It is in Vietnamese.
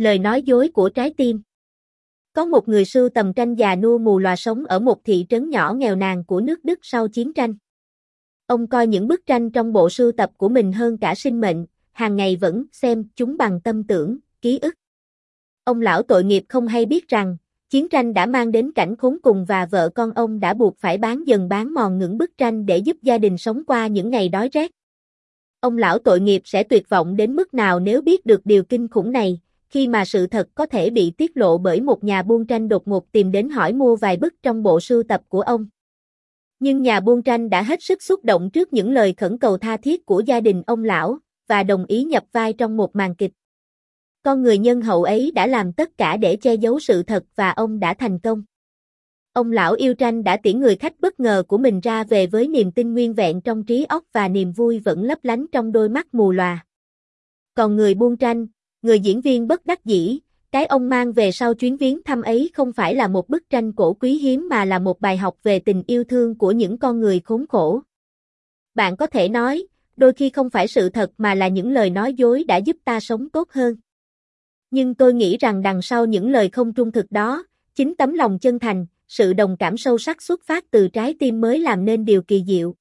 Lời nói dối của trái tim Có một người sưu tầm tranh già nua mù lòa sống ở một thị trấn nhỏ nghèo nàn của nước Đức sau chiến tranh. Ông coi những bức tranh trong bộ sưu tập của mình hơn cả sinh mệnh, hàng ngày vẫn xem chúng bằng tâm tưởng, ký ức. Ông lão tội nghiệp không hay biết rằng, chiến tranh đã mang đến cảnh khốn cùng và vợ con ông đã buộc phải bán dần bán mòn những bức tranh để giúp gia đình sống qua những ngày đói rét. Ông lão tội nghiệp sẽ tuyệt vọng đến mức nào nếu biết được điều kinh khủng này, khi mà sự thật có thể bị tiết lộ bởi một nhà buôn tranh đột ngột tìm đến hỏi mua vài bức trong bộ sưu tập của ông. Nhưng nhà buôn tranh đã hết sức xúc động trước những lời khẩn cầu tha thiết của gia đình ông lão, và đồng ý nhập vai trong một màn kịch. Con người nhân hậu ấy đã làm tất cả để che giấu sự thật và ông đã thành công. Ông lão yêu tranh đã tiễn người khách bất ngờ của mình ra về với niềm tin nguyên vẹn trong trí óc và niềm vui vẫn lấp lánh trong đôi mắt mù lòa. Còn người buôn tranh, người diễn viên bất đắc dĩ, cái ông mang về sau chuyến viếng thăm ấy không phải là một bức tranh cổ quý hiếm mà là một bài học về tình yêu thương của những con người khốn khổ. Bạn có thể nói, đôi khi không phải sự thật mà là những lời nói dối đã giúp ta sống tốt hơn. Nhưng tôi nghĩ rằng đằng sau những lời không trung thực đó, chính tấm lòng chân thành, sự đồng cảm sâu sắc xuất phát từ trái tim mới làm nên điều kỳ diệu.